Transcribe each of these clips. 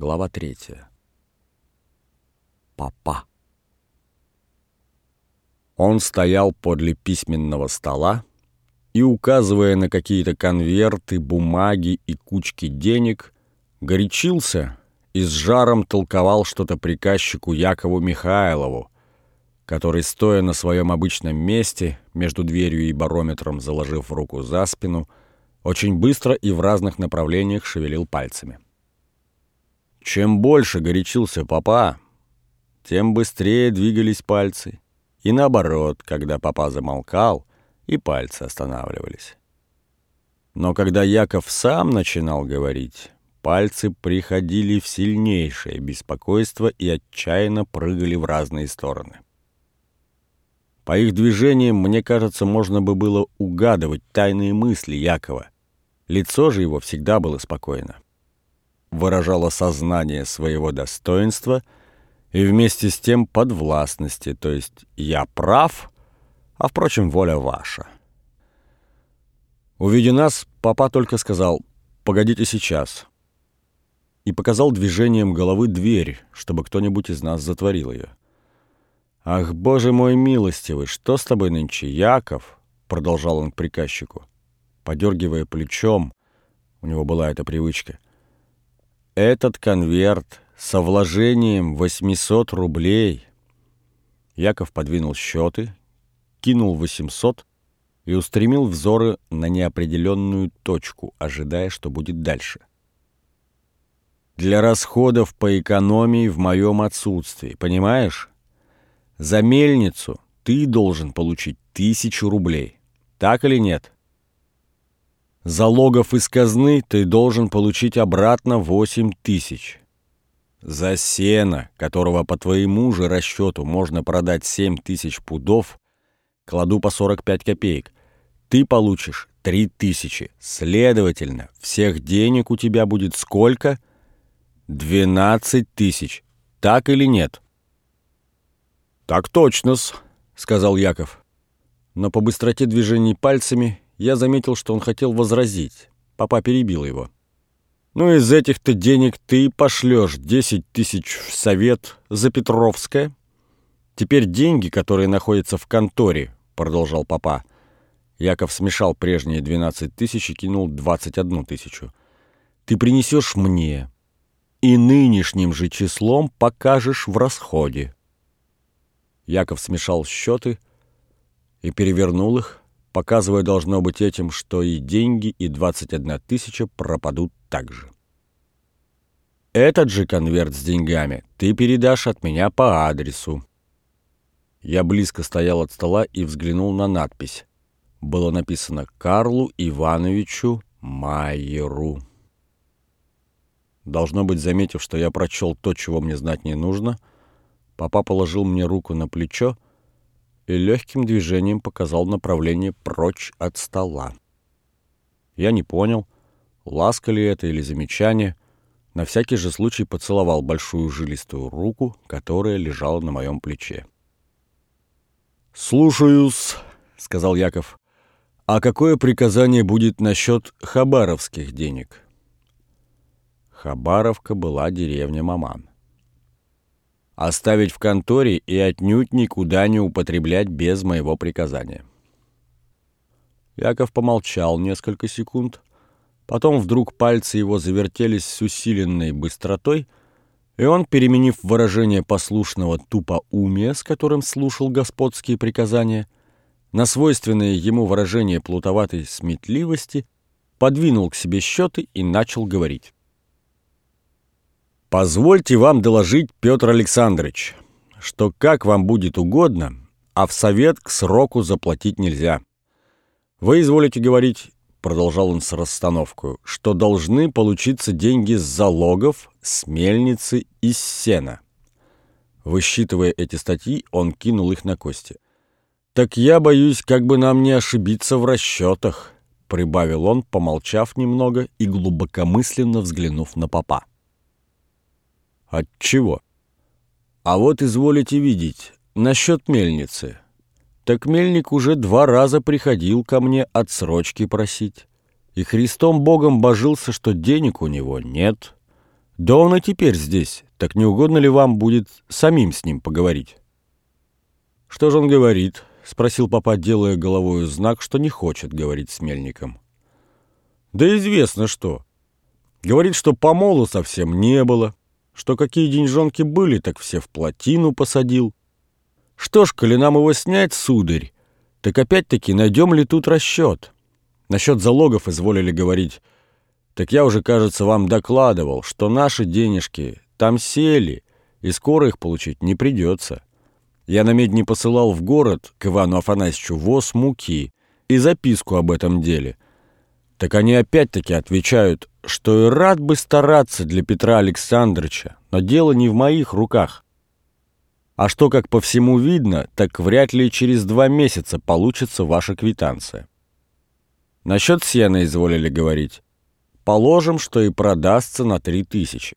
Глава третья. Папа. Он стоял подле письменного стола и, указывая на какие-то конверты, бумаги и кучки денег, горячился и с жаром толковал что-то приказчику Якову Михайлову, который, стоя на своем обычном месте, между дверью и барометром заложив руку за спину, очень быстро и в разных направлениях шевелил пальцами. Чем больше горячился папа, тем быстрее двигались пальцы. И наоборот, когда папа замолкал, и пальцы останавливались. Но когда Яков сам начинал говорить, пальцы приходили в сильнейшее беспокойство и отчаянно прыгали в разные стороны. По их движениям, мне кажется, можно бы было угадывать тайные мысли Якова. Лицо же его всегда было спокойно. Выражало сознание своего достоинства и вместе с тем подвластности, то есть «я прав», а, впрочем, воля ваша. Увидя нас, папа только сказал «погодите сейчас» и показал движением головы дверь, чтобы кто-нибудь из нас затворил ее. «Ах, боже мой милостивый, что с тобой нынче, Яков?» — продолжал он к приказчику, подергивая плечом. У него была эта привычка. «Этот конверт со вложением 800 рублей». Яков подвинул счеты, кинул 800 и устремил взоры на неопределенную точку, ожидая, что будет дальше. «Для расходов по экономии в моем отсутствии, понимаешь?» За мельницу ты должен получить тысячу рублей. Так или нет? Залогов из казны ты должен получить обратно восемь тысяч. За сено, которого по твоему же расчету можно продать семь тысяч пудов, кладу по 45 копеек, ты получишь три тысячи. Следовательно, всех денег у тебя будет сколько? Двенадцать тысяч. Так или нет? «Так точно-с», — сказал Яков. Но по быстроте движений пальцами я заметил, что он хотел возразить. Папа перебил его. «Ну, из этих-то денег ты пошлешь десять тысяч в совет за Петровское. Теперь деньги, которые находятся в конторе», — продолжал папа. Яков смешал прежние двенадцать тысяч и кинул двадцать одну тысячу. «Ты принесешь мне, и нынешним же числом покажешь в расходе». Яков смешал счеты и перевернул их, показывая, должно быть, этим, что и деньги, и 21 тысяча пропадут так же. Этот же конверт с деньгами ты передашь от меня по адресу. Я близко стоял от стола и взглянул на надпись. Было написано «Карлу Ивановичу Майеру». Должно быть, заметив, что я прочел то, чего мне знать не нужно — Папа положил мне руку на плечо и легким движением показал направление прочь от стола. Я не понял, ласка ли это или замечание. На всякий же случай поцеловал большую жилистую руку, которая лежала на моем плече. «Слушаюсь», — сказал Яков. «А какое приказание будет насчет хабаровских денег?» Хабаровка была деревня Маман оставить в конторе и отнюдь никуда не употреблять без моего приказания. Яков помолчал несколько секунд, потом вдруг пальцы его завертелись с усиленной быстротой, и он, переменив выражение послушного тупоумия, с которым слушал господские приказания, на свойственное ему выражение плутоватой сметливости, подвинул к себе счеты и начал говорить. Позвольте вам доложить, Петр Александрович, что как вам будет угодно, а в совет к сроку заплатить нельзя. Вы изволите говорить, продолжал он с расстановкой, что должны получиться деньги с залогов, с мельницы и с сена. Высчитывая эти статьи, он кинул их на кости. «Так я боюсь, как бы нам не ошибиться в расчетах», — прибавил он, помолчав немного и глубокомысленно взглянув на папа. От чего? А вот изволите видеть, насчет мельницы. Так мельник уже два раза приходил ко мне отсрочки просить. И Христом Богом божился, что денег у него нет. Да он и теперь здесь. Так не угодно ли вам будет самим с ним поговорить? Что же он говорит? Спросил папа, делая головою знак, что не хочет говорить с мельником. Да известно что. Говорит, что помолу совсем не было, что какие деньжонки были, так все в плотину посадил. Что ж, коли нам его снять, сударь, так опять-таки найдем ли тут расчет? Насчет залогов изволили говорить. Так я уже, кажется, вам докладывал, что наши денежки там сели, и скоро их получить не придется. Я на медне посылал в город к Ивану Афанасьевичу воз муки и записку об этом деле. Так они опять-таки отвечают, что и рад бы стараться для Петра Александровича, но дело не в моих руках. А что, как по всему видно, так вряд ли через два месяца получится ваша квитанция. Насчет сена изволили говорить. Положим, что и продастся на три тысячи.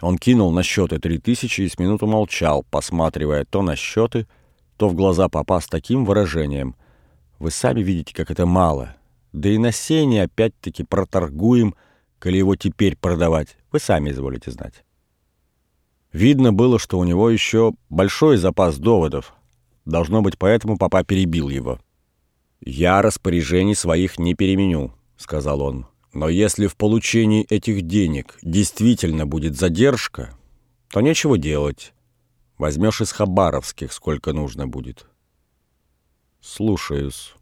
Он кинул на счеты три тысячи и с минуту молчал, посматривая то на счеты, то в глаза папа с таким выражением. Вы сами видите, как это мало. Да и на сене опять-таки проторгуем, коли его теперь продавать. Вы сами изволите знать. Видно было, что у него еще большой запас доводов. Должно быть, поэтому папа перебил его. «Я распоряжений своих не переменю», — сказал он. Но если в получении этих денег действительно будет задержка, то нечего делать. Возьмешь из хабаровских, сколько нужно будет. Слушаюсь.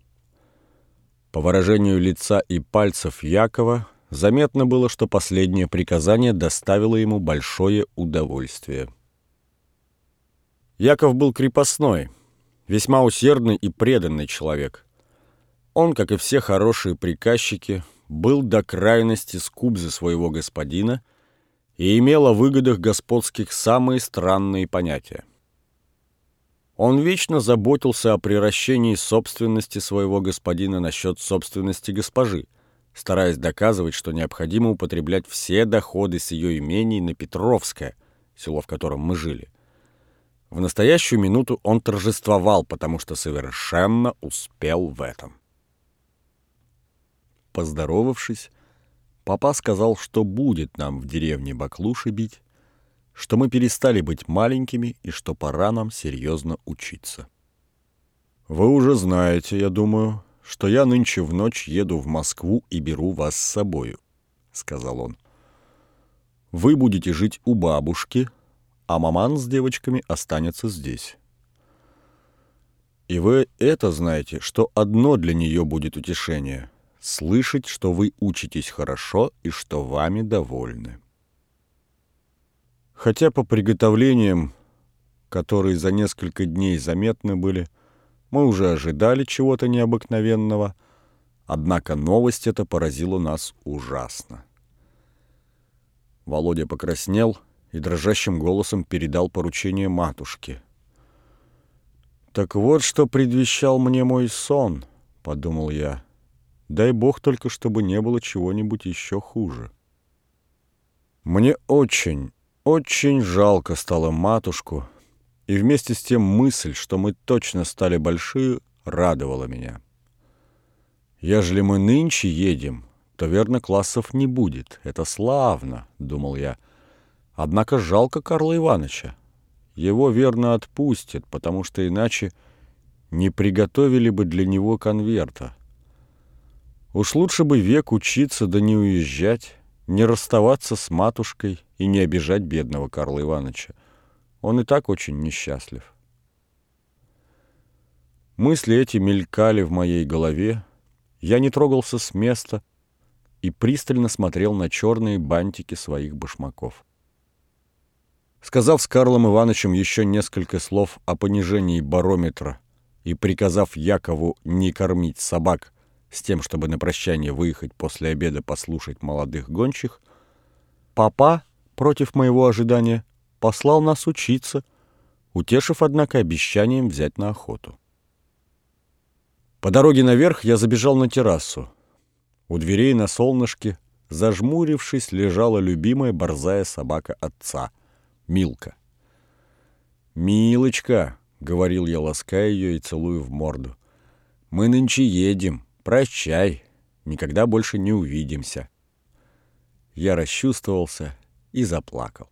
По выражению лица и пальцев Якова заметно было, что последнее приказание доставило ему большое удовольствие. Яков был крепостной, весьма усердный и преданный человек. Он, как и все хорошие приказчики, был до крайности скуп за своего господина и имел о выгодах господских самые странные понятия. Он вечно заботился о приращении собственности своего господина насчет собственности госпожи, стараясь доказывать, что необходимо употреблять все доходы с ее имений на Петровское, село, в котором мы жили. В настоящую минуту он торжествовал, потому что совершенно успел в этом. Поздоровавшись, папа сказал, что будет нам в деревне баклуши бить, что мы перестали быть маленькими и что пора нам серьезно учиться. «Вы уже знаете, я думаю, что я нынче в ночь еду в Москву и беру вас с собою», — сказал он. «Вы будете жить у бабушки, а маман с девочками останется здесь. И вы это знаете, что одно для нее будет утешение — слышать, что вы учитесь хорошо и что вами довольны. Хотя по приготовлениям, которые за несколько дней заметны были, мы уже ожидали чего-то необыкновенного, однако новость эта поразила нас ужасно. Володя покраснел и дрожащим голосом передал поручение матушке. «Так вот, что предвещал мне мой сон», — подумал я. Дай бог только, чтобы не было чего-нибудь еще хуже. Мне очень, очень жалко стало матушку, и вместе с тем мысль, что мы точно стали большие, радовала меня. Ежели мы нынче едем, то, верно, классов не будет. Это славно, — думал я. Однако жалко Карла Ивановича. Его, верно, отпустят, потому что иначе не приготовили бы для него конверта. Уж лучше бы век учиться да не уезжать, не расставаться с матушкой и не обижать бедного Карла Ивановича. Он и так очень несчастлив. Мысли эти мелькали в моей голове. Я не трогался с места и пристально смотрел на черные бантики своих башмаков. Сказав с Карлом Ивановичем еще несколько слов о понижении барометра и приказав Якову не кормить собак, с тем, чтобы на прощание выехать после обеда послушать молодых гончих, папа, против моего ожидания, послал нас учиться, утешив, однако, обещанием взять на охоту. По дороге наверх я забежал на террасу. У дверей на солнышке, зажмурившись, лежала любимая борзая собака отца, Милка. «Милочка», — говорил я, лаская ее и целую в морду, — «мы нынче едем, Прощай, никогда больше не увидимся. я расчувствовался и заплакал.